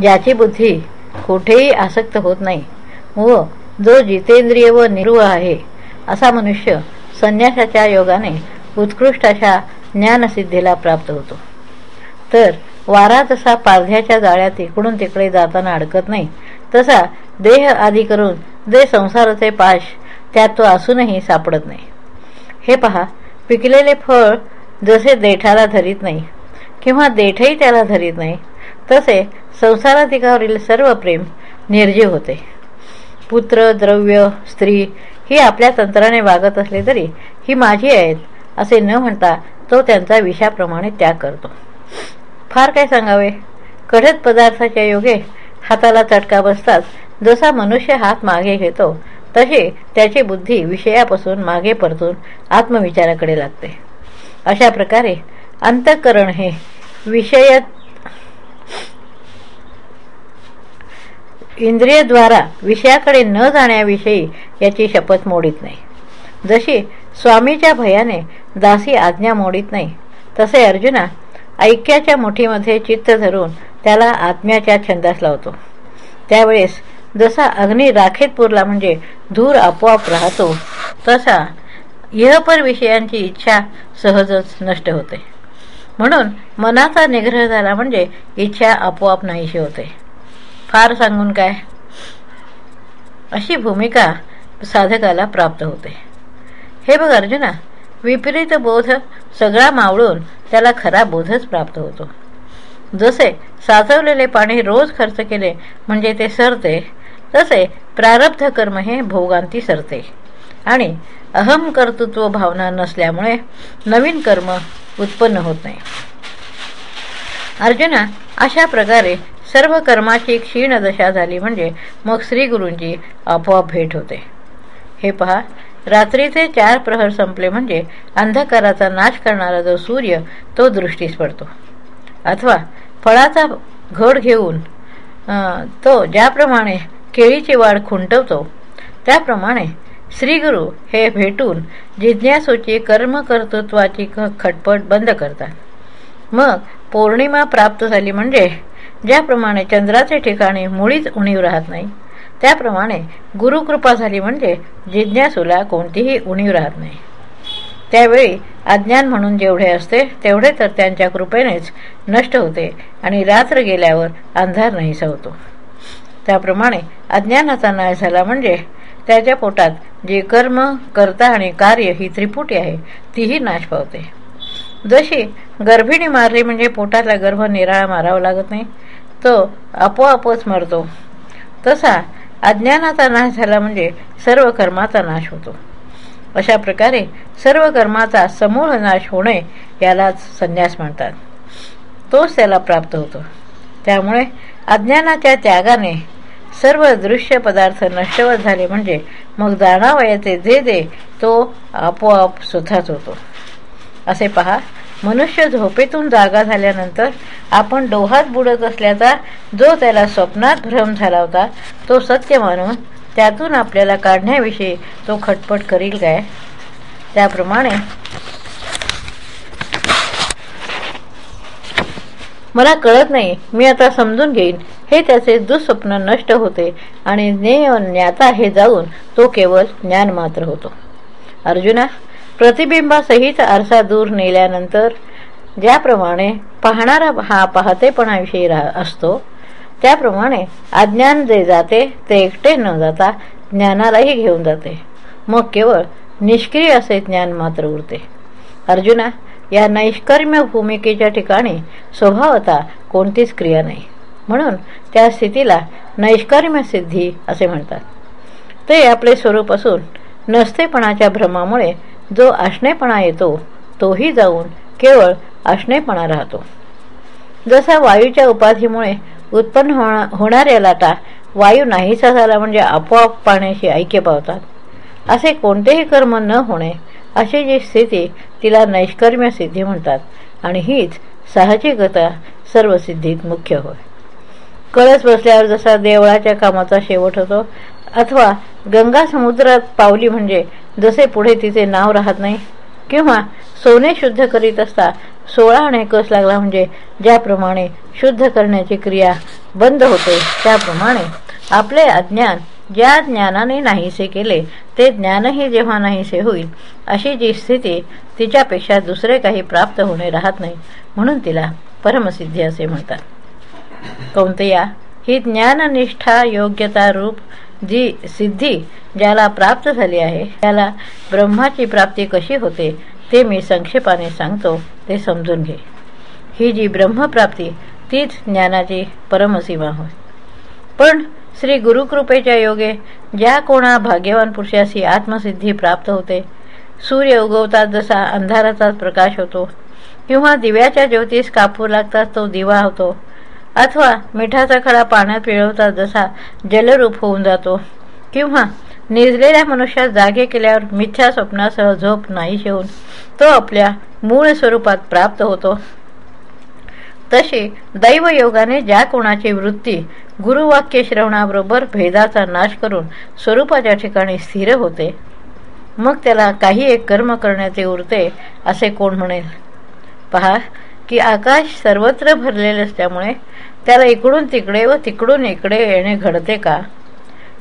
ज्याची बुद्धी कुठेही आसक्त होत नाही. व जो जितेंद्रिय व निरुह आहे असा मनुष्य संन्यासाच्या योगाने उत्कृष्ट अशा ज्ञानसिद्धीला प्राप्त होतो. तर वारा जसा पारध्याच्या जाळ्यात इकडून तिकडे जाताना अडकत नाही तसा देह आदी करून जे संसाराचे पाश त्यात तो असूनही सापडत नाही. हे पहा पिकलेले फळ जसे देठाला धरीत नाही किंवा देठही त्याला धरीत नाही तसे संसाराधिकावरील सर्व प्रेम निर्जीव होते. पुत्र द्रव्य स्त्री ही आपल्या तंत्राने वागत असले तरी ही माझी आहेत असे न म्हणता तो त्यांचा विषाप्रमाणे त्याग करतो. फार काय सांगावे? कढत पदार्थाच्या योगे हाताला चटका बसतात जसा मनुष्य हात मागे घेतो तसे त्याची बुद्धी विषयापासून मागे परतून आत्मविचाराकडे लागते. अशा प्रकारे अंतःकरण हे विषयत इंद्रियद्वारा विषयाकडे न जाण्याविषयी याची शपथ मोडीत नाही. जशी स्वामीच्या भयाने दासी आज्ञा मोडीत नाही तसे अर्जुना ऐक्याच्या मुठीमध्ये चित्त धरून त्याला आत्म्याच्या छंदास लावतो. त्यावेळेस जसा अग्नी राखेत पुरला म्हणजे धूर आपोआप राहतो तसा यहपर विषयांची इच्छा सहजच नष्ट होते. म्हणून मनाचा निग्रह झाला म्हणजे इच्छा आपोआप नाहीशी होते. फार सांगून काय? अशी भूमिका साधकाला प्राप्त होते. हे बघ अर्जुना विपरीत बोध सगळा मावळून त्याला खरा बोधच प्राप्त होतो. जसे साचवलेले पाणी रोज खर्च केले म्हणजे ते सरते तसे प्रारब्ध कर्म हे भोगांती सरते. आणि अहम कर्तृत्व भावना नसल्यामुळे नवीन कर्म उत्पन्न होत नाही. अर्जुना अशा प्रकारे सर्व कर्माची क्षीण दशा झाली म्हणजे मग श्रीगुरूंची आपोआप भेट होते. हे पहा रात्रीचे चार प्रहर संपले म्हणजे अंधकाराचा नाश करणारा जो सूर्य तो दृष्टीस पडतो. अथवा फळाचा घड घेऊन तो ज्याप्रमाणे केळीची वाढ खुंटवतो त्याप्रमाणे श्रीगुरु हे भेटून जिज्ञासूची कर्मकर्तृत्वाची खटपट बंद करतात. मग पौर्णिमा प्राप्त झाली म्हणजे ज्याप्रमाणे चंद्राचे ठिकाणी मुळीच उणीव राहत नाही त्याप्रमाणे गुरुकृपा झाली म्हणजे जिज्ञासूला कोणतीही उणीव राहत नाही. त्यावेळी अज्ञान म्हणून जेवढे असते तेवढे तर त्यांच्या कृपेनेच नष्ट होते आणि रात्र गेल्यावर अंधार नाहीसा होतो. त्याप्रमाणे अज्ञानाचा नाय झाला म्हणजे त्याच्या पोटात जे कर्म कर्ता आणि कार्य ही त्रिपुटी आहे तीही नाश पावते. जशी गर्भिणी मारली म्हणजे पोटातला गर्भ निराळा मारावा लागत नाही तो आपोआपच मरतो. तसा अज्ञानाचा नाश झाला म्हणजे सर्व कर्माचा नाश होतो. अशा प्रकारे सर्व कर्माचा समूळ नाश होणे यालाच संन्यास म्हणतात. तोच त्याला प्राप्त होतो. त्यामुळे अज्ञानाच्या त्यागाने सर्व दृश्य पदार्थ नष्टवत झाले म्हणजे मग जाणावयाचे जे दे तो आपोआप सुद्धाच होतो. असे पहा मनुष्य झोपेतून जागा झाल्यानंतर आपण डोहात बुडत असल्याचा जो त्याला स्वप्नात भ्रम झाला होता तो सत्य मानून त्यातून आपल्याला काढण्याविषयी तो खटपट करील काय? त्याप्रमाणे मला कळत नाही मी आता समजून घेईन. हे त्याचे दुःस्वप्न नष्ट होते आणि ज्ञेय ज्ञाता हे जाऊन तो केवळ ज्ञान मात्र होतो. अर्जुना प्रतिबिंबासहित आरसा दूर नेल्यानंतर ज्याप्रमाणे पाहणारा हा पाहतेपणाविषयी असतो त्याप्रमाणे अज्ञान जे जाते ते एकटे न जाता ज्ञानालाही घेऊन जाते. मग केवळ निष्क्रिय असे ज्ञान मात्र उरते. अर्जुना या नैष्कर्म्य भूमिकेच्या ठिकाणी स्वभावता कोणतीच क्रिया नाही. म्हणून त्या स्थितीला नैष्कर्म्य सिद्धी असे म्हणतात. ते आपले स्वरूप असून नसतेपणाच्या भ्रमामुळे जो असणेपणा येतो तोही जाऊन केवळ असणेपणा राहतो. जसा वायूच्या उपाधीमुळे उत्पन्न होणा होणाऱ्या लाटा वायू नाहीसा झाला म्हणजे आपोआप पाण्याशी ऐक्य पावतात. असे कोणतेही कर्म न होणे अशी जी स्थिती तिला नैष्कर्म्य सिद्धी म्हणतात आणि हीच साहजिकता सर्व सिद्धीत मुख्य होय. कळस बसल्यावर जसा देवळाच्या कामाचा शेवट होतो अथवा गंगा समुद्रात पावली म्हणजे जसे पुढे तिचे नाव राहत नाही किंवा सोने शुद्ध करीत असता सोळा आणि कस लागला म्हणजे ज्याप्रमाणे शुद्ध करण्याची क्रिया बंद होते त्याप्रमाणे आपले अज्ञान ज्या ज्ञानाने नाहीसे केले ते ज्ञानही जेव्हा नाहीसे होईल अशी जी स्थिती तिच्यापेक्षा दुसरे काही प्राप्त होणे राहत नाही म्हणून तिला परमसिद्धी असे म्हणतात. कौंतया ही ज्ञाननिष्ठा योग्यता रूप जी सिद्धी ज्याला प्राप्त झाली आहे त्याला ब्रह्माची प्राप्ती कशी होते ते मी संक्षेपाने सांगतो ते समजून घे. ही जी ब्रह्मप्राप्ती तीच ज्ञानाची परमसीमा होय. पण श्री गुरुकृपेच्या योगे ज्या कोणा भाग्यवान पुरुषाशी आत्मसिद्धी प्राप्त होते सूर्य उगवतात जसा अंधाराचाच प्रकाश होतो किंवा दिव्याच्या ज्योतीस कापू लागतात तो दिवा होतो अथवा मिठाचा खडा पाण्यात पिळवतात जसा जलरूप होऊन जातो. किंवा निजलेल्या मनुष्यात जागे केल्यावर मिथ्या स्वप्नासह झोप नाही शेवून तो आपल्या मूळ स्वरूपात प्राप्त होतो. तशी दैवयोगाने ज्या कोणाची वृत्ती गुरुवाक्य श्रवणाबरोबर भेदाचा नाश करून स्वरूपाच्या ठिकाणी स्थिर होते मग त्याला काही एक कर्म करण्याचे उरते असे कोण म्हणेल? पहा की आकाश सर्वत्र भरलेले असल्यामुळे त्याला इकडून तिकडे व तिकडून इकडे येणे घडते का?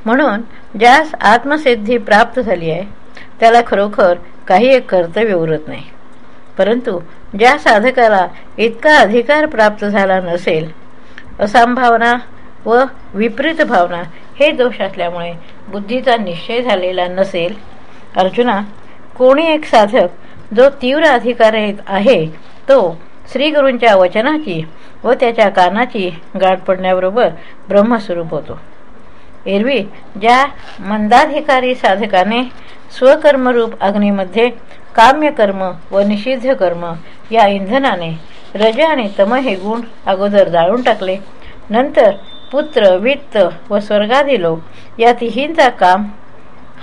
म्हणून ज्यास आत्मसिद्धी प्राप्त झाली आहे त्याला खरोखर काही एक कर्तव्य उरत नाही. परंतु ज्या साधकाला इतका अधिकार प्राप्त झाला नसेल असंभावना व विपरीत भावना हे दोष असल्यामुळे बुद्धीचा निश्चय झालेला नसेल अर्जुना कोणी एक साधक जो तीव्र अधिकार आहे तो श्रीगुरूंच्या वचनाची व त्याच्या कानाची गाठ पडण्याबरोबर ब्रह्मस्वरूप होतो. एरवी ज्या मंदाधिकारी साधकाने स्वकर्मरूप अग्नीमध्ये काम्यकर्म व निषिद्ध कर्म या इंधनाने रज आणि तम हे गुण अगोदर जाळून टाकले नंतर पुत्र वित्त व स्वर्गादी लोक या तिहींचा काम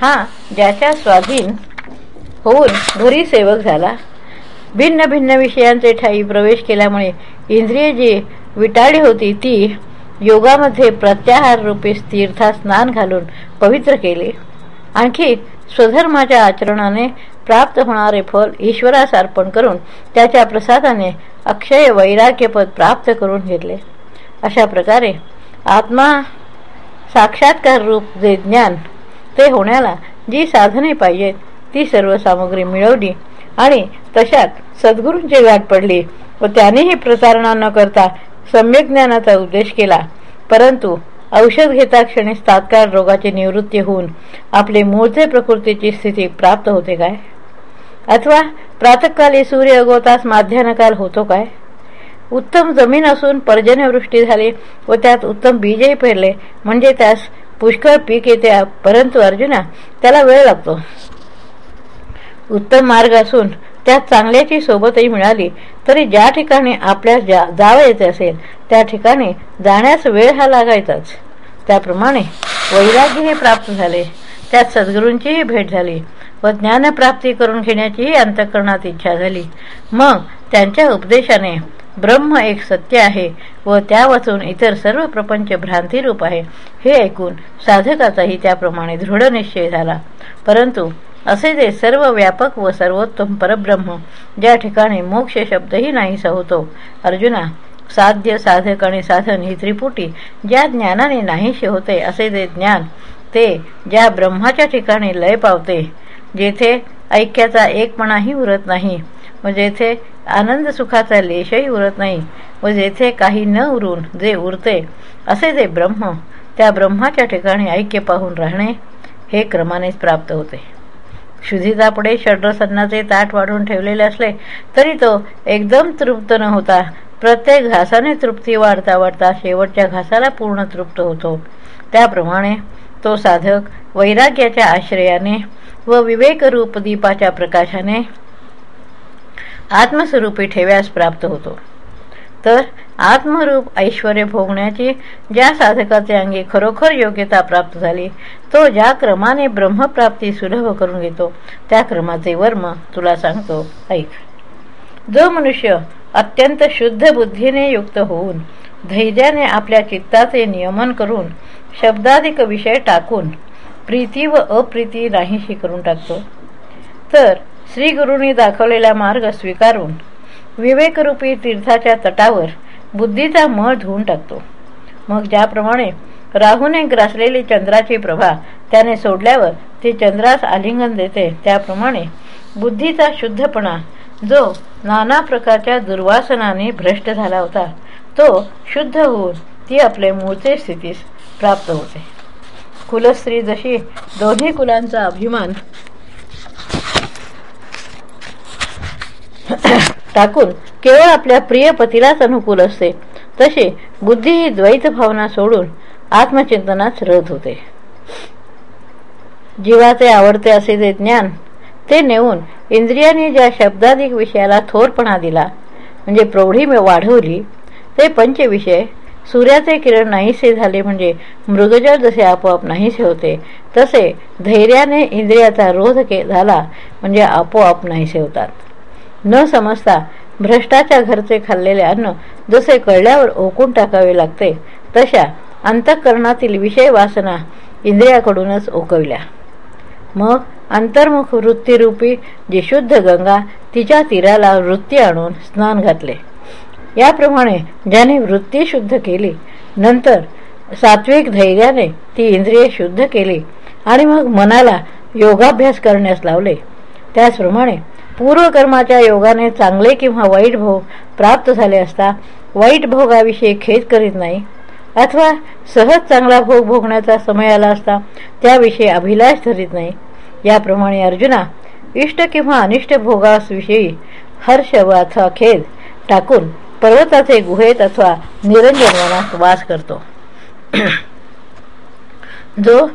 हा ज्याच्या स्वाधीन होऊन घरी सेवक झाला. भिन्न भिन्न विषयांचे ठाई प्रवेश केल्यामुळे इंद्रिय जी विटाळी होती ती योगामध्ये प्रत्याहार रूपी तीर्थात स्नान घालून पवित्र केले. आणखी स्वधर्माच्या आचरणाने प्राप्त होणारे फल ईश्वरास अर्पण करून त्याच्या प्रसादाने अक्षय वैराग्यपद प्राप्त करून घेतले. अशा प्रकारे आत्मा साक्षात्कार रूप जे ज्ञान ते होण्याला जी साधने पाहिजेत ती सर्व सामग्री मिळवली आणि तशात सद्गुरूंची गाठ पडली व त्यानेही प्रतारणा न करता सम्यक ज्ञानाचा उद्देश केला. परंतु औषध घेता क्षणी तात्काळ रोगाची निवृत्ती होऊन आपले मूळचे प्रकृतीची स्थिती प्राप्त होते काय? अथवा प्रातकाली सूर्य अगोतास माध्यानकाल होतो काय? उत्तम जमीन असून पर्जन्यवृष्टी झाली व त्यात उत्तम बीजही पेरले म्हणजे त्यास पुष्कळ पीक येते परंतु अर्जुना त्याला वेळ लागतो. उत्तम मार्ग असून त्यात चांगल्याची सोबतही मिळाली. तरी ज्या ठिकाणी आपल्यास जा जावयाचे असेल त्या ठिकाणी जाण्यास वेळ हा लागायचाच. त्याप्रमाणे वैराग्यही प्राप्त झाले. त्यात सद्गुरूंचीही भेट झाली व ज्ञानप्राप्ती करून घेण्याचीही अंतकरणात इच्छा झाली. मग त्यांच्या उपदेशाने ब्रह्म एक सत्य आहे व त्या वाचून इतर सर्व प्रपंच भ्रांतीरूप आहे हे ऐकून साधकाचाही त्याप्रमाणे दृढ निश्चय झाला. परंतु असे जे सर्व व्यापक व सर्वोत्तम परब्रह्म ज्या ठिकाणी मोक्ष शब्दही नाहीसा होतो अर्जुना साध्य साधक आणि साधन ही त्रिपुटी ज्या ज्ञानाने नाहीसे होते असे जे ज्ञान ते ज्या ब्रह्माच्या ठिकाणी लय पावते जेथे ऐक्याचा एकपणाही उरत नाही व जेथे आनंद सुखाचा लेशही उरत नाही व जेथे काही न उरून जे उरते असे जे ब्रह्म त्या ब्रह्माच्या ठिकाणी ऐक्य पाहून राहणे हे क्रमानेच प्राप्त होते. क्षुधितापुढे षड्रसन्नाचे ताट वाढून ठेवलेले असले तरी तो एकदम तृप्त न होता. प्रत्येक घासाने तृप्ती वाढता वाढता शेवटच्या घासाला पूर्ण तृप्त होतो. त्याप्रमाणे तो साधक वैराग्याच्या आश्रयाने व विवेकरूप दीपाच्या प्रकाशाने आत्मस्वरूपी ठेव्यास प्राप्त होतो. तर आत्मरूप ऐश्वर भोगण्याची ज्या साधकाचे अंगी खरोखर योग्यता प्राप्त झाली तो ज्या क्रमाने ब्रह्मप्राप्ती सुलभ करून घेतो त्या क्रमाचे वर्म तुला सांगतो ऐक. जो मनुष्य अत्यंत शुद्ध बुद्धीने युक्त होऊन धैर्याने आपल्या चित्ताचे नियमन करून शब्दाधिक विषय टाकून प्रीती व अप्रीती नाहीशी करून टाकतो तर श्री गुरुनी दाखवलेला मार्ग स्वीकारून विवेकरूपी तीर्थाच्या तटावर बुद्धीचा मळ धुवून टाकतो. मग ज्याप्रमाणे राहूने ग्रासलेली चंद्राची प्रभा त्याने सोडल्यावर ती चंद्रास आलिंगन देते त्याप्रमाणे बुद्धीचा शुद्धपणा जो नाना प्रकारच्या दुर्वासनाने भ्रष्ट झाला होता तो शुद्ध होऊन ती आपले मूळचे स्थितीस प्राप्त होते. कुलस्त्री जशी दोन्ही कुलांचा अभिमान टाकून केवळ आपल्या प्रिय पतीलाच अनुकूल असते. तशी बुद्धी ही द्वैत भावना सोडून आत्मचिंतनात रद होते जीवाचे आवडते असे जे ज्ञान ते नेऊन इंद्रियाने ज्या शब्दाधिक विषयाला थोरपणा दिला म्हणजे प्रौढी वाढवली ते पंचविषय सूर्याचे किरण नाहीसे झाले म्हणजे मृगजळ जसे आपोआप नाहीसे होते तसे धैर्याने इंद्रियाचा रोध के झाला म्हणजे आपोआप नाहीसे होतात. न समजता भ्रष्टाच्या घरचे खाल्लेले अन्न जसे कळल्यावर ओकून टाकावे लागते तशा अंतःकरणातील विषय वासना इंद्रियाकडूनच ओकविल्या. मग अंतर्मुख वृत्तीरूपी जी शुद्ध गंगा तिच्या तीराला वृत्ती आणून स्नान घातले. याप्रमाणे ज्याने वृत्ती शुद्ध केली नंतर सात्विक धैर्याने ती इंद्रिये शुद्ध केली आणि मग मनाला योगाभ्यास करण्यास लावले. त्याचप्रमाणे पूर्वकर्माच्या योगाने चांगले किंवा वाईट भोग प्राप्त झाले असता वाईट भोगाविषयी खेद करीत नाही. अथवा सहज चांगला भोग भोगण्याचा समय आला असता त्याविषयी अभिलाष धरीत नाही. याप्रमाणे अर्जुना इष्ट किंवा अनिष्ट भोगाविषयी हर्ष व अथवा खेद टाकून पर्वताचे गुहेत अथवा निरंजनवनात वास करतो. जो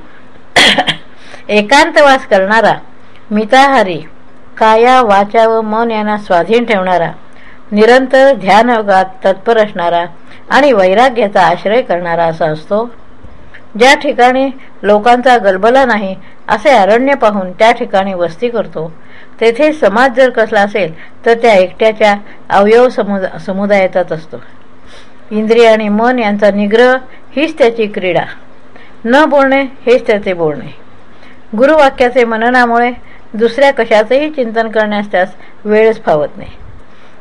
एकांतवास करणारा मिताहारी काया वाचा व मन यांना स्वाधीन ठेवणारा निरंतर ध्यानयोगात तत्पर असणारा आणि वैराग्याचा आश्रय करणारा असा असतो. ज्या ठिकाणी लोकांचा गलबला नाही असे अरण्य पाहून त्या ठिकाणी वस्ती करतो तेथे समाज जर कसला असेल तर त्या एकट्याच्या अवयव समुदा समुदायातच असतो. इंद्रिय आणि मन यांचा निग्रह हीच त्याची क्रीडा. न बोलणे हेच त्याचे बोलणे. गुरुवाक्याचे मननामुळे दुसऱ्या कशाचेही चिंतन करण्यास त्यास वेळच फावत नाही.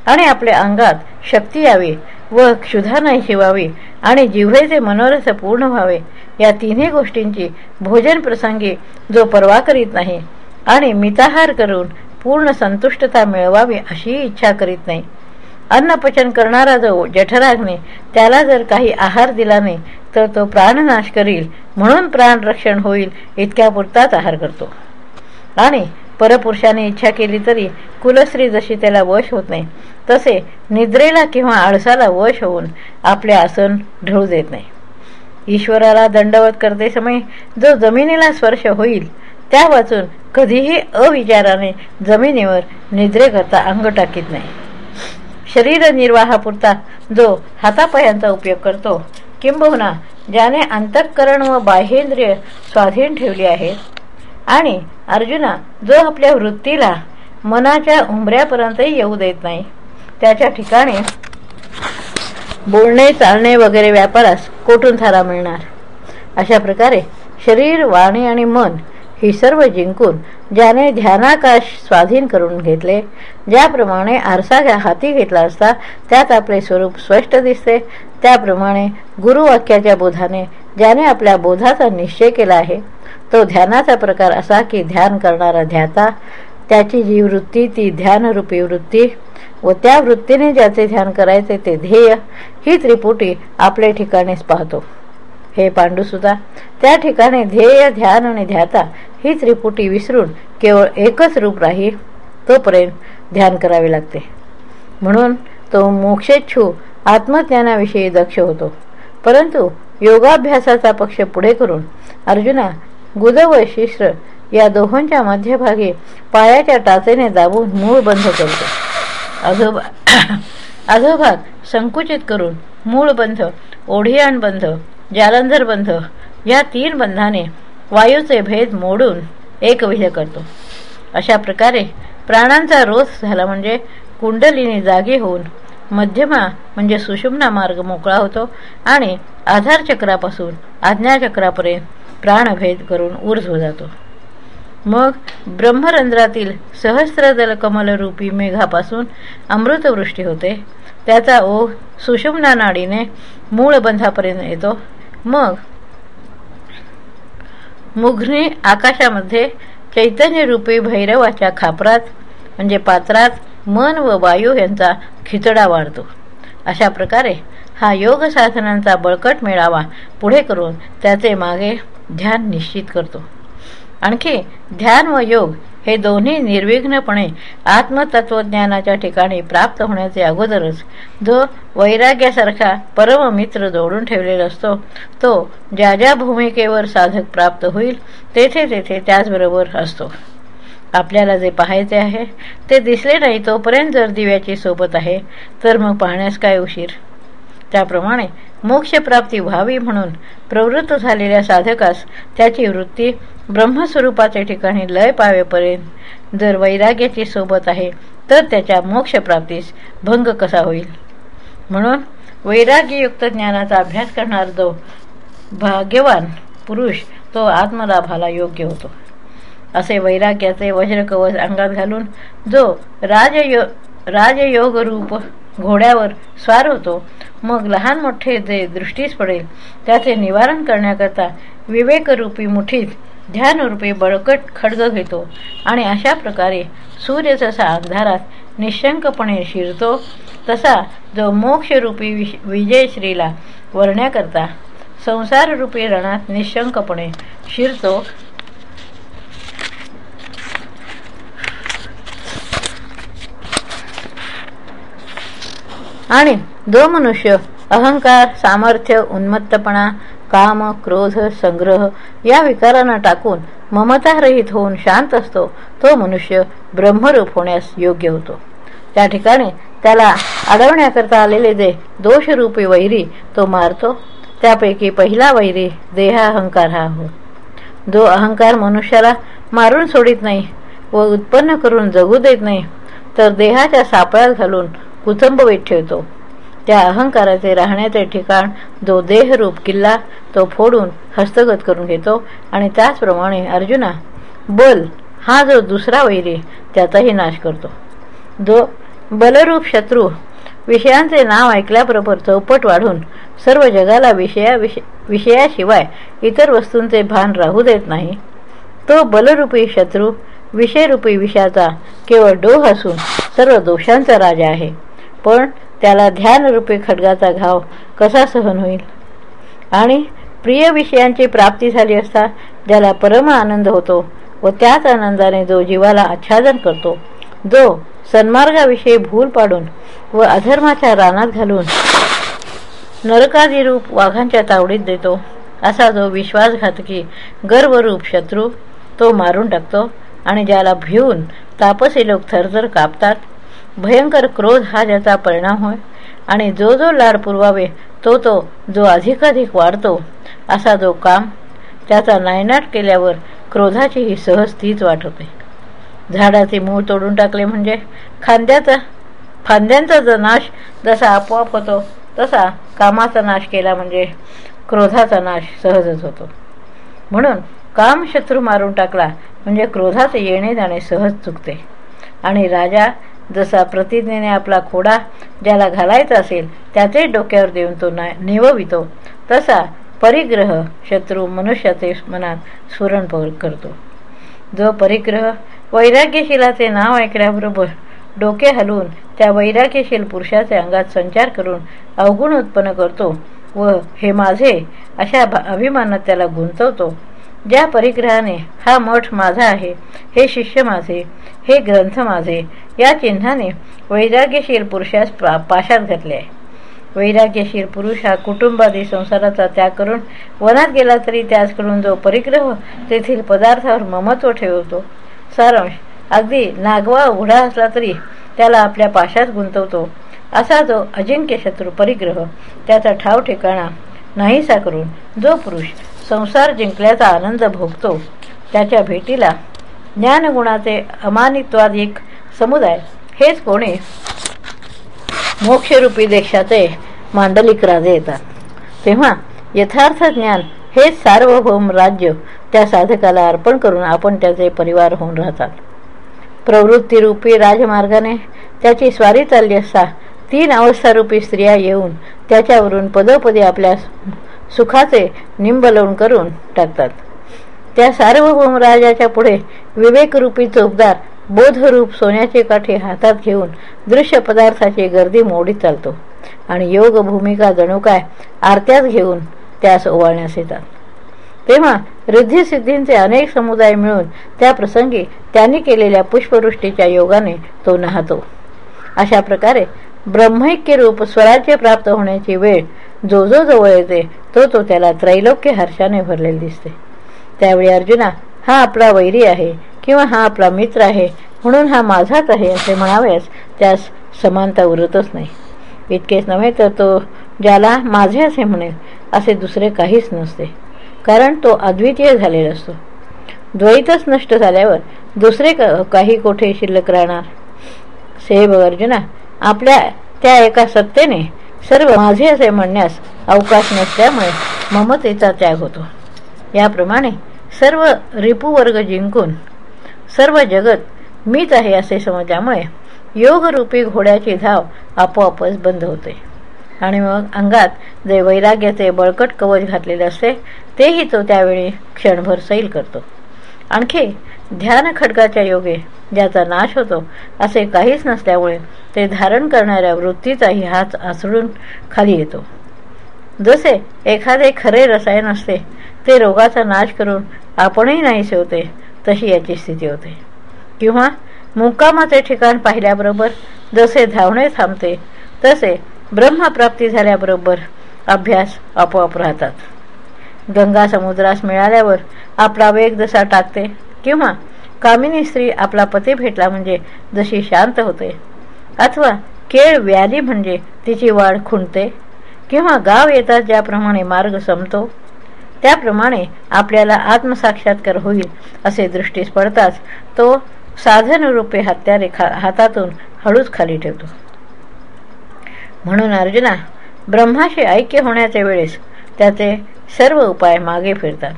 आणि आपल्या अंगात शक्ती यावी व क्षुधा नाही शिवावी आणि जिव्हेचे मनोरथ पूर्ण व्हावे या तिन्ही गोष्टींची भोजन प्रसंगी जो परवा करीत नाही आणि मिताहार करून पूर्ण संतुष्टता मिळवावी अशी इच्छा करीत नाही. अन्नपचन करणारा जो जठराग्ने त्याला जर काही आहार दिला नाही तर तो प्राणनाश करील म्हणून प्राणरक्षण होईल इतक्या पुरताच आहार करतो. आणि परपुरुषाने इच्छा केली तरी कुलश्री जशी त्याला वश होत नाही तसे निद्रेला किंवा आळसाला वश होऊन आपले आसन ढळू देत नाही. ईश्वराला दंडवत करते समय जो जमिनीला स्पर्श होईल त्या वाचून कधीही अविचाराने जमिनीवर निद्रेकरता अंग टाकीत नाही. शरीर निर्वाहापुरता जो हातापायांचा उपयोग करतो किंबहुना ज्याने अंतःकरण व बाह्येंद्रिय स्वाधीन ठेवली आहेत आणि अर्जुना जो आपल्या वृत्तीला मनाच्या उंबऱ्यापर्यंतही येऊ देत नाही त्याच्या ठिकाणी बोलणे चालणे वगैरे व्यापारास कोठून थारा मिळणार? अशा प्रकारे शरीर वाणी आणि मन ही सर्व जिंकून ज्याने ध्यानाकाश स्वाधीन करून घेतले ज्याप्रमाणे आरसा हाती घेतला असता त्यात आपले स्वरूप स्पष्ट दिसते त्याप्रमाणे गुरुवाक्याच्या बोधाने ज्याने आपल्या बोधाचा निश्चय केला आहे तो ध्यानाचा प्रकार असा की ध्यान करणारा ध्याता त्याची जी वृत्ती ती ध्यानरूपी वृत्ती व त्या वृत्तीने ज्याचे ध्यान करायचे ते ध्येय ही त्रिपुटी आपल्या ठिकाणीच पाहतो. हे पांडूसुद्धा त्या ठिकाणी ध्येय ध्यान आणि ध्याता ही त्रिपुटी विसरून केवळ एकच रूप राही तोपर्यंत ध्यान करावे लागते. म्हणून तो मोक्षेच्छू आत्मज्ञानाविषयी दक्ष होतो. परंतु योगाभ्यासाचा पक्ष पुढे करून अर्जुना गुद व शिश्र या दोहोंच्या मध्यभागी पायाच्या टाचेने दाबून मूळ बंध करतो. अधोभा अधोभाग संकुचित करून मूळ बंध ओढियाण बंध जालंधर बंध या तीन बंधाने वायूचे भेद मोडून एकविध करतो. अशा प्रकारे प्राणांचा रोध झाला म्हणजे कुंडलीने जागी होऊन मध्यमा म्हणजे सुषुम्ना मार्ग मोकळा होतो आणि आधारचक्रापासून आज्ञाचक्रापर्यंत प्राणभेद करून ऊर्ध्व जातो. मग ब्रह्मरंध्रातील सहस्रदल कमलरूपी मेघापासून अमृतवृष्टी होते. त्याचा ओघ सुषुम्ना नाडीने मूळ बंधापर्यंत येतो. मग मुघ्नी आकाशामध्ये चैतन्यरूपी भैरवाच्या खापरात म्हणजे पात्रात मन व वायू यांचा खिचडा वाढतो. अशा प्रकारे हा योग साधनांचा बळकट मेळावा पुढे करून त्याचे मागे ध्यान निश्चित करतो. आणखी ध्यान व योग हे दोन्ही निर्विघ्नपणे आत्मतत्वज्ञानाच्या ठिकाणी प्राप्त होण्याचे अगोदरच जो वैराग्यासारखा परममित्र जोडून ठेवलेला असतो तो ज्या ज्या भूमिकेवर साधक प्राप्त होईल तेथे तेथे त्याचबरोबर असतो. आपल्याला जे पाहायचे आहे ते दिसले नाही तोपर्यंत जर दिव्याची सोबत आहे तर मग पाहण्यास काय उशीर? त्याप्रमाणे मोक्षप्राप्ती व्हावी म्हणून प्रवृत्त झालेल्या साधकास त्याची वृत्ती ब्रह्मस्वरूपाच्या ठिकाणी लय पावेपर्यंत. जर वैराग्याची सोबत आहे तर त्याच्या मोक्षप्राप्तीस भंग कसा होईल? म्हणून वैराग्ययुक्त ज्ञानाचा अभ्यास करणार जो भाग्यवान पुरुष तो आत्मलाभाला योग्य होतो. असे वैराग्याचे वज्रकवच अंगात घालून जो राजयो राजयोगरूप घोड्यावर स्वार होतो. मग लहान मोठे जे दृष्टीस पडेल त्याचे निवारण करण्याकरता विवेकरूपी मुठीत ध्यानरूपी बळकट खडग घेतो आणि अशा प्रकारे सूर्य जसा अंधारात निशंकपणे शिरतो तसा जो मोक्षरूपी विश विजयश्रीला वरण्याकरता संसाररूपी रणात निशंकपणे शिरतो आणि जो मनुष्य अहंकार सामर्थ्य उन्मत्तपणा काम क्रोध संग्रह या विकारांना टाकून ममतारहित होऊन शांत असतो तो मनुष्य ब्रह्मरूप होण्यास योग्य होतो. त्या ठिकाणी त्याला अडवण्याकरता आलेले जे दोषरूपी वैरी तो मारतो त्यापैकी पहिला वैरी देहाहंकार हा हो जो अहंकार मनुष्याला मारून सोडित नाही व उत्पन्न करून जगू देत नाही तर देहाच्या सापळ्यात घालून कुचंबवीत ठेवतो. त्या अहंकाराचे राहण्याचे ठिकाण जो देहरूप किल्ला तो फोडून हस्तगत करून घेतो. आणि त्याचप्रमाणे अर्जुना बल हा जो दुसरा वैरी त्याचाही नाश करतो. जो बलरूप शत्रू विषयांचे नाव ऐकल्याबरोबर चौपट वाढून सर्व जगाला विषया विष विषयाशिवाय इतर वस्तूंचे भान राहू देत नाही तो बलरूपी शत्रू विषयरूपी विषयाचा केवळ डोह असून सर्व दोषांचा राजा आहे. पण त्याला ध्यानरूपी खडगाचा घाव कसा सहन होईल? आणि प्रिय विषयांची प्राप्ती झाली असता ज्याला परम आनंद होतो व त्याच आनंदाने जो जीवाला आच्छादन करतो जो सन्मार्गाविषयी भूल पाडून व अधर्माच्या रानात घालून नरकादिरूप वाघांच्या तावडीत देतो असा जो विश्वासघातकी गर्वरूप शत्रू तो मारून टाकतो आणि ज्याला भिवून तापसी लोक थरथर कापतात भयंकर क्रोध हा ज्याचा परिणाम होय. आणि जो जो लाड पुरवावे तो तो जो अधिकाधिक वाढतो असा जो काम त्याचा नायनाट केल्यावर क्रोधाची ही सहज तीच वाट होते. झाडाचे मूळ तोडून टाकले म्हणजे खांद्याचा फांद्यांचा जो नाश जसा आपोआप होतो तसा कामाचा नाश केला म्हणजे क्रोधाचा नाश सहजच होतो. म्हणून काम शत्रू मारून टाकला म्हणजे क्रोधाचे येणे जाणे सहज चुकते. आणि राजा जसा प्रतिज्ञेने आपला खोडा ज्याला घालायचा असेल त्याचे डोक्यावर देऊन तो निववितो. तसा परिग्रह शत्रू मनुष्याचे मनात स्फुरण करतो. जो परिग्रह वैराग्यशीलाचे नाव ऐकल्याबरोबर डोके हलवून त्या वैराग्यशील पुरुषाचे अंगात संचार करून अवगुण उत्पन्न करतो व हे माझे अशा अभिमानात त्याला गुंतवतो. ज्या परिग्रहाने हा मठ माझा आहे हे शिष्य माझे हे ग्रंथ माझे या चिन्हाने वैराग्यशील पुरुषास पाशात घातले आहे. वैराग्यशील पुरुष हा कुटुंबादी संसाराचा त्याग करून वनात गेला तरी त्याचकडून जो परिग्रह तेथील पदार्थावर ममत्व ठेवतो सारांश अगदी नागवा उघडा असला तरी त्याला आपल्या पाशात गुंतवतो. असा जो अजिंक्य शत्रू परिग्रह त्याचा ठाव ठिकाणा नाहीसा करून जो पुरुष संसार जिंकल्याचा आनंद भोगतो. त्याच्या भेटीला ज्ञानगुणाचे अमानित्वाधिक समुदाय हेच कोणी मोक्षरूपी देशाचे मांडलिक राजे येतात. तेव्हा यथार्थ ज्ञान हेच सार्वभौम राज्य त्या साधकाला अर्पण करून आपण त्याचे परिवार होऊन राहतात. प्रवृत्तीरूपी राजमार्गाने त्याची स्वारी चालली असता तीन अवस्थारूपी स्त्रिया येऊन त्याच्यावरून पदोपदी आपल्या सुखाचे निंबलवण करून टाकतात. त्या सार्वभौम राजाच्या पुढे विवेकरूपी चोपदार बोधरूप सोन्याचे काठी हातात घेऊन दृश्य पदार्थाची गर्दी मोडीत चालतो आणि योग भूमिका जणू काय आरत्याच घेऊन त्यास ओवाळण्यास येतात. तेव्हा रिद्धिसिद्धींचे अनेक समुदाय मिळून त्या प्रसंगी त्यांनी केलेल्या पुष्पवृष्टीच्या योगाने तो नाहतो. अशा प्रकारे ब्रह्मैक्य रूप स्वराज्य प्राप्त होण्याची वेळ जो जो जवळ येते तो तो त्याला त्रैलोक्य हर्षाने भरलेले दिसते. त्यावेळी अर्जुना हा आपला वैरी आहे किंवा हा आपला मित्र आहे म्हणून हा माझाच आहे असे म्हणावेस त्यास समानता उरतच नाही. इतकेच नव्हे तर तो ज्याला माझे असे म्हणेल असे दुसरे काहीच नसते कारण तो अद्वितीय झालेला असतो. द्वैतच नष्ट झाल्यावर दुसरे काही कोठे शिल्लक राहणार? सेब अर्जुना आपल्या त्या एका सत्तेने सर्व माझे असे म्हणण्यास अवकाश नसल्यामुळे ममतेचा त्याग होतो. याप्रमाणे सर्व रिपुवर्ग जिंकून सर्व जगत मीच आहे असे समजल्यामुळे योगरूपी घोड्याची धाव आपोआपच बंद होते. आणि मग अंगात जे वैराग्याचे बळकट कवच घातलेले असते तेही तो त्यावेळी क्षणभर सैल करतो. आणखी ध्यान खडकाच्या योगे ज्याचा नाश होतो असे काहीच नसल्यामुळे ते धारण करणाऱ्या वृत्तीचाही हात आसळून खाली येतो. जसे एखादे खरे रसायन असते ते रोगाचा नाश करून आपणही नाही होते तशी याची स्थिती होते. किंवा मुक्कामाचे ठिकाण पाहिल्याबरोबर जसे धावणे थांबते तसे ब्रह्मप्राप्ती झाल्याबरोबर अभ्यास आपोआप राहतात. गंगा समुद्रास मिळाल्यावर आपला वेग जसा टाकते किंवा कामिनी स्त्री आपला पती भेटला म्हणजे जशी शांत होते. अथवा केळ व्याधी म्हणजे तिची वाढ खुंटते किंवा गाव येतात ज्याप्रमाणे मार्ग संपतो त्याप्रमाणे आपल्याला आत्मसाक्षात्कार होईल असे दृष्टीस पडताच तो साधनरूपे हत्यारे खा हातातून हळूच खाली ठेवतो. म्हणून अर्जुना ब्रह्माशी ऐक्य होण्याच्या वेळेस त्याचे सर्व उपाय मागे फिरतात.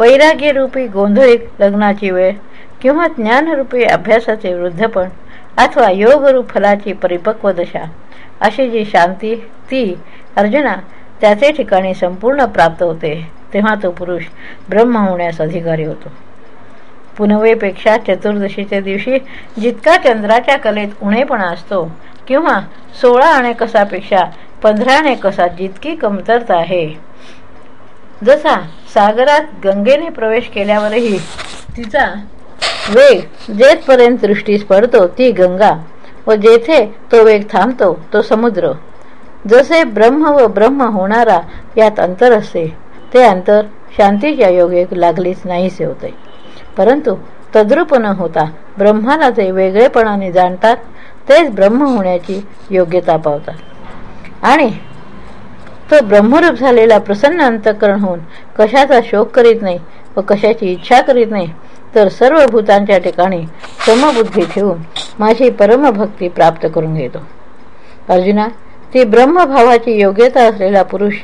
वैराग्यरूपी गोंधळी लग्नाची वेळ किंवा ज्ञानरूपी अभ्यासाचे वृद्धपण अथवा योगरूप फलाची परिपक्व दशा अशी जी शांती ती अर्जुना त्याचे ठिकाणी संपूर्ण प्राप्त होते तेव्हा तो पुरुष ब्रह्म होण्यास अधिकारी होतो. पुनवेपेक्षा चतुर्दशीच्या दिवशी जितका चंद्राच्या कलेत उणेपणा असतो किंवा सोळा आणि कसापेक्षा पंधरा कसा जितकी कमतरता आहे जसा सागरात गंगेने प्रवेश केल्यावरही तिचा वेग जेथपर्यंत दृष्टीस पडतो ती गंगा व जेथे तो वेग थांबतो तो समुद्र. जसे ब्रह्म व ब्रह्म होणारा यात अंतर असते ते अंतर शांतीच्या योगे लागलीच नाहीसे होते. परंतु तद्रुप न होता ब्रह्माला ते वेगळेपणाने जाणतात तेच ब्रह्म होण्याची योग्यता पावतात. आणि तो ब्रह्मरूप झालेला प्रसन्न अंतकरण होऊन कशाचा शोक करीत नाही व कशाची इच्छा करीत नाही तर सर्व भूतांच्या ठिकाणी समबुद्धी ठेवून माझी परमभक्ती प्राप्त करून घेतो. अर्जुना ती ब्रह्मभावाची योग्यता असलेला पुरुष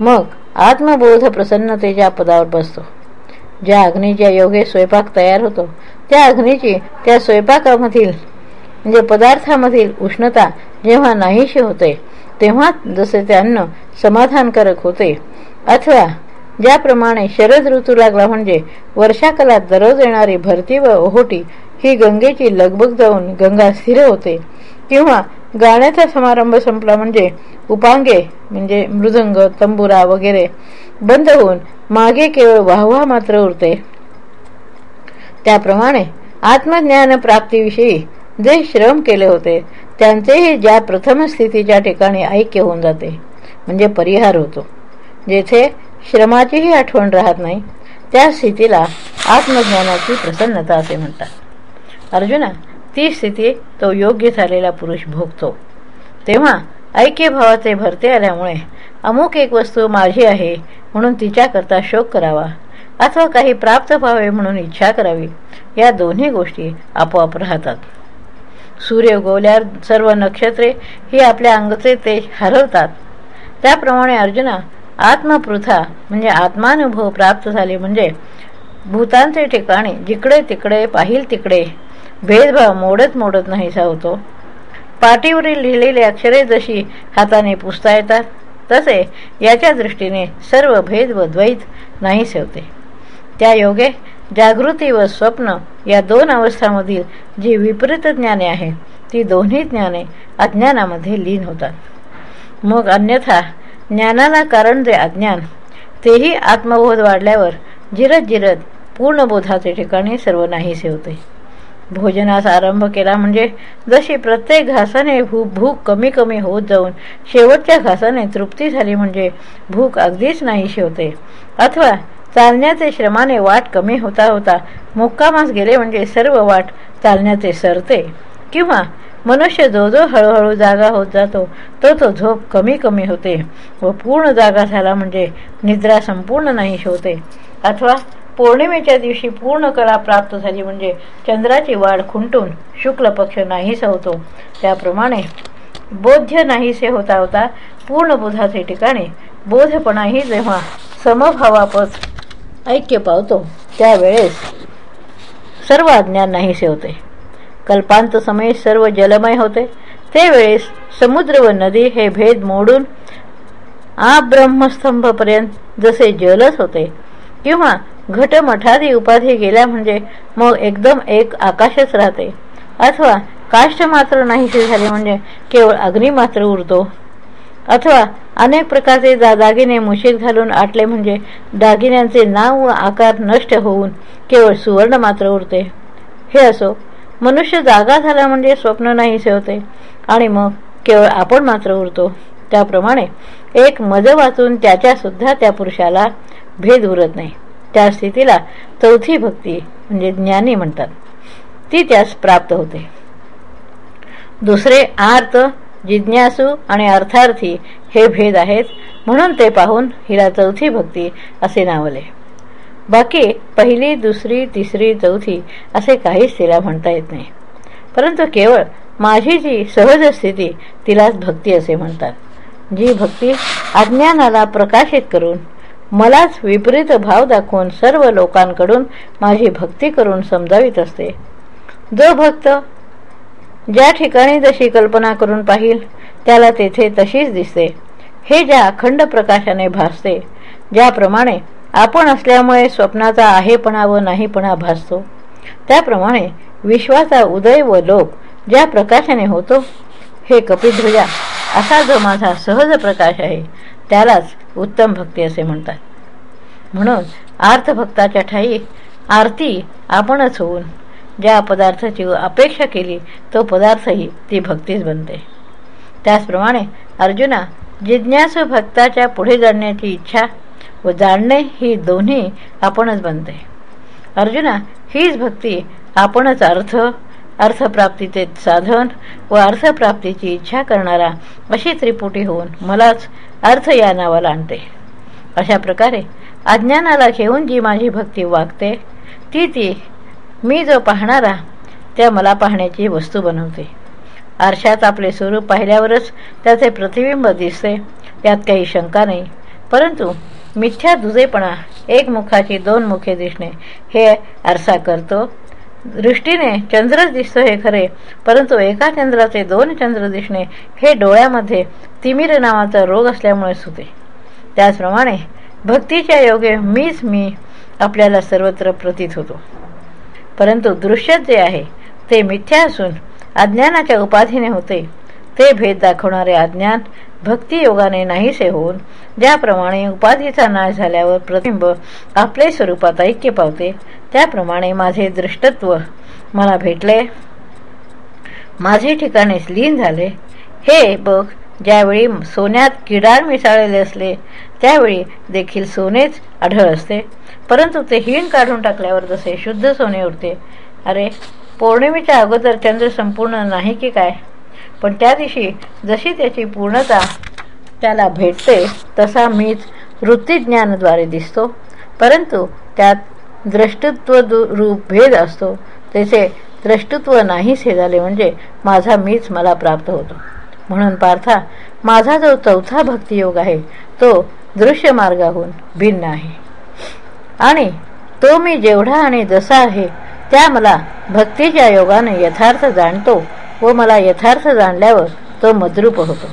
मग आत्मबोध प्रसन्नतेच्या पदावर बसतो. ज्या अग्नीच्या योगे स्वयंपाक तयार होतो त्या अग्नीची त्या स्वयंपाकामधील म्हणजे पदार्थामधील उष्णता जेव्हा नाहीशी होते तेव्हा जसे ते अन्न समाधानकारक होते. अथवा ज्याप्रमाणे शरद ऋतू लागला म्हणजे वर्षाकालात दररोज येणारी भरती व ओहोटी ही गंगेची लगबग जाऊन गंगा स्थिर होते. किंवा गाण्याचा समारंभ संपला म्हणजे उपांगे म्हणजे मृदंग तंबुरा वगैरे बंद होऊन मागे केवळ वाहवा मात्र उरते. त्याप्रमाणे आत्मज्ञान प्राप्तीविषयी जे श्रम केले होते त्यांचेही ज्या प्रथम स्थितीच्या ठिकाणी ऐक्य होऊन जाते म्हणजे परिहार होतो. जेथे श्रमाचीही आठवण राहत नाही त्या स्थितीला आत्मज्ञानाची प्रसन्नता असे म्हणतात. अर्जुना ती स्थिती तो योग्य झालेला पुरुष भोगतो. तेव्हा ऐक्यभावाचे भरते आल्यामुळे अमुक एक वस्तू माझी आहे म्हणून तिच्याकरता शोक करावा अथवा काही प्राप्त व्हावे म्हणून इच्छा करावी या दोन्ही गोष्टी आपोआप राहतात. सूर्य उगवल्यावर सर्व नक्षत्रे ही आपल्या अंगचे तेज हरवतात. त्याप्रमाणे अर्जुना आत्मपृथा म्हणजे आत्मानुभव प्राप्त झाले म्हणजे भूतांचे ठिकाणी जिकडे तिकडे पाहिल तिकडे भेदभाव मोडत मोडत नाहीसा होतो. पाठीवरील लिहिलेली अक्षरे जशी हाताने पुसता येतात तसे याच्या दृष्टीने सर्व भेद व द्वैत नाहीसे होते. त्या योगे जागृती व स्वप्न या दोन अवस्थांमधील जी विपरीत ज्ञाने आहेत ती दोन्ही ज्ञाने अज्ञानामध्ये लीन होतात. मग अन्यथा ज्ञानाला कारण जे अज्ञान तेही आत्मबोध वाढल्यावर जिरत जिरत पूर्णबोधाचे ठिकाणी सर्व नाहीसे होते. भोजनास आरंभ केला म्हणजे जशी प्रत्येक घासाने भू भूक कमी कमी होत जाऊन शेवटच्या घासाने तृप्ती झाली म्हणजे भूक अगदीच नाहीशी होते. अथवा चालण्याचे श्रमाने वाट कमी होता होता मुक्कामास गेले म्हणजे सर्व वाट चालण्याचे सरते. किंवा मनुष्य जो जो हळूहळू जागा होत जातो तो तो झोप कमी कमी होते व पूर्ण जागा झाला म्हणजे निद्रा संपूर्ण नाही होते. अथवा पौर्णिमेच्या दिवशी पूर्ण कला प्राप्त झाली म्हणजे चंद्राची वाढ खुंटून शुक्ल पक्ष नाहीसा होतो. त्याप्रमाणे बोध्य नाहीसे होता होता पूर्ण बोधाचे ठिकाणी बोधपणाही जेव्हा समभावापत ऐक्य पावतो. त्यावेळेस सर्व अज्ञान नाहीसे होते. कल्पांत समय सर्व जलमय होते. ते वेळेस समुद्र व नदी हे भेद मोडून आ ब्रह्मस्तंभपर्यंत जसे जलच होते किंवा घटमठादी उपाधी गेल्या म्हणजे मग एकदम एक आकाशच राहते. अथवा काष्ट मात्र नाहीसे झाले म्हणजे केवळ अग्नी मात्र उरतो. अथवा अनेक प्रकारचे दा दागिने मुशीक घालून आटले म्हणजे दागिन्यांचे नाव व आकार नष्ट होऊन केवळ सुवर्ण मात्र उरते. हे असो मनुष्य जागा झाला म्हणजे स्वप्न नाहीसे होते आणि मग केवळ आपण मात्र उरतो. त्याप्रमाणे एक मज वाचून त्याच्यासुद्धा त्या पुरुषाला भेद उरत नाही. त्या स्थितीला चौथी भक्ती म्हणजे ज्ञानी म्हणतात. ती त्यास प्राप्त होते. दुसरे आर्त जिज्ञासू आणि अर्थार्थी हे भेद आहेत. म्हणून ते पाहून हिला चौथी भक्ती असे नावले. बाकी पहिली दुसरी तिसरी चौथी असे काहीच तिला म्हणता येत नाही. परंतु केवळ माझी जी सहज स्थिती तिलाच भक्ती असे म्हणतात. जी भक्ती अज्ञानाला प्रकाशित करून मलाच विपरीत भाव दाखवून सर्व लोकांकडून माझी भक्ती करून समजावीत असते. जो भक्त ज्या ठिकाणी जशी कल्पना करून पाहिल त्याला तेथे तशीच दिसते. हे ज्या अखंड प्रकाशाने भासते ज्याप्रमाणे आपण असल्यामुळे स्वप्नाचा आहेपणा व नाहीपणा भासतो त्याप्रमाणे विश्वाचा उदय व लोक ज्या प्रकाशाने होतो हे कपिध्वजा असा जो माझा सहज प्रकाश आहे त्यालाच उत्तम भक्ती असे म्हणतात. म्हणून आर्थभक्ताच्या ठाई आरती आपणच होऊन ज्या पदार्थाची अपेक्षा केली तो पदार्थही ती भक्तीच बनते. त्याचप्रमाणे अर्जुना जिज्ञासू भक्ताच्या पुढे जाण्याची इच्छा व जाणणे ही दोन्ही आपणच बनते. अर्जुना हीच भक्ती आपणच अर्थ अर्थप्राप्तीचे साधन व अर्थप्राप्तीची इच्छा करणारा अशी त्रिपुटी होऊन मलाच अर्थ या नावाला आणते. अशा प्रकारे अज्ञानाला घेऊन जी माझी भक्ती वागते ती ती मी जो पाहणारा त्या मला पाहण्याची वस्तू बनवते. आरशात आपले स्वरूप पाहिल्यावरच त्याचे प्रतिबिंब दिसते यात काही शंका नाही. परंतु मिथ्या दुजेपणा एक मुखाची दोन मुखे दिसणे हे आरसा करतो. दृष्टीने चंद्रच दिसतो हे खरे परंतु एका चंद्राचे दोन चंद्र दिसणे हे डोळ्यामध्ये तिमिर नावाचा रोग असल्यामुळेच होते त्याचप्रमाणे भक्तीच्या योगे मीच मी आपल्याला सर्वत्र प्रतीत होतो. परंतु दृश्य जे आहे ते मिथ्या असून अज्ञानाच्या उपाधीने होते. ते भेद दाखवणारे अज्ञान भक्तियोगाने नाहीसे होऊन ज्याप्रमाणे उपाधीचा नाश झाल्यावर प्रतिबिंब आपले स्वरूपात ऐक्य पावते त्याप्रमाणे माझे दृष्टत्व मला भेटले. माझे ठिकाणीच लीन झाले. हे बघ ज्यावेळी सोन्यात किडार मिसाळलेले असले त्यावेळी देखील सोनेच आढळ असते. परंतु ते हिण काढून टाकल्यावर जसे शुद्ध सोने उरते. अरे पौर्णिमेच्या अगोदर चंद्र संपूर्ण नाही की काय? पण त्या दिवशी जशी त्याची पूर्णता त्याला भेटते तसा मीच वृत्तीज्ञानाद्वारे दिसतो. परंतु त्यात द्रष्टत्व रूप भेद असतो. त्याचे द्रष्टत्व नाहीसे झाले म्हणजे माझा मीच मला प्राप्त होतो. म्हणून पार्था माझा जो चौथा भक्तियोग आहे तो दृश्य मार्गाहून भिन्न आहे. आणि तो मी जेवढा आणि जसा आहे त्या मला भक्तीच्या योगाने यथार्थ जाणतो व मला यथार्थ जाणल्यावर तो मद्रूप होतो.